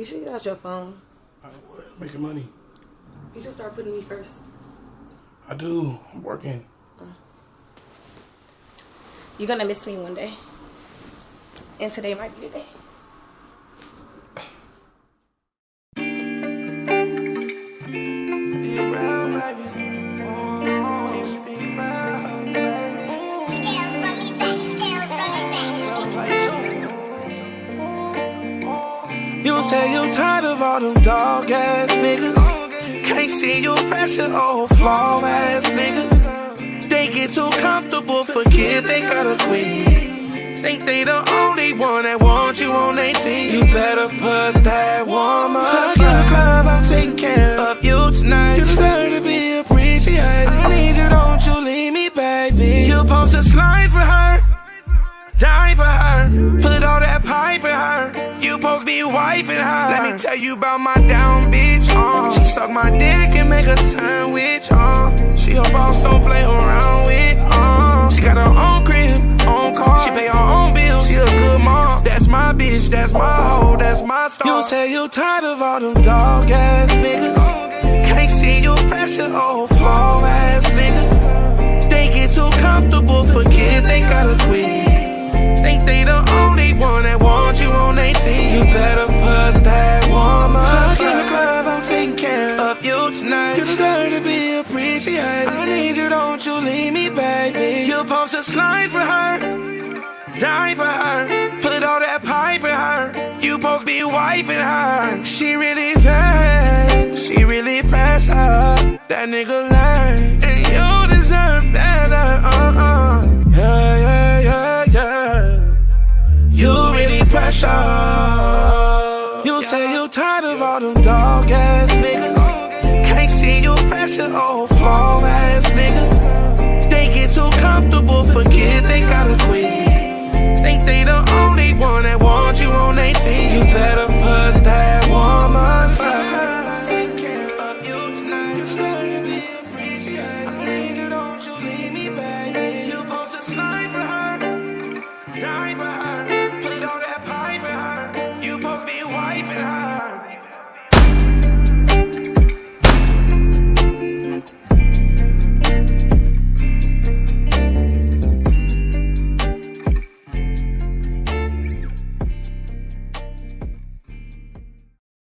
You should get out your phone. I, what, making money. You should start putting me first. I do. I'm working. Uh. You're gonna miss me one day. And today might be the day. You say you tired of all them dog ass niggas. Can't see you pressure, old flaw ass niggas. They get too comfortable, forget they got a queen. Think they the only one that want you on their team. You better put that woman Let me tell you about my down bitch. Uh. She suck my dick and make a sandwich. Uh. She her boss, don't play around with. Uh. She got her own crib, own car. She pay her own bills. She a good mom. That's my bitch. That's my hoe. That's my star. You say you tired of all them dog ass niggas. Can't see you pressure, old flaw ass niggas. You. Deserve to be appreciated. I need you, don't you leave me, baby. You're supposed to slide for her. Die for her, put all that pipe in her. You supposed to be wifing her. She really bad, she really pressure. That nigga lame, and you deserve better. Uh uh, yeah yeah yeah yeah. You really pressure. You say you tired of all them dogs your old flaw ass nigga. They get too comfortable, forget they gotta quit. Think they the only one that wants you on their team. You better put that woman first. Die for her, put all that pipe in her. You supposed to be wiping her.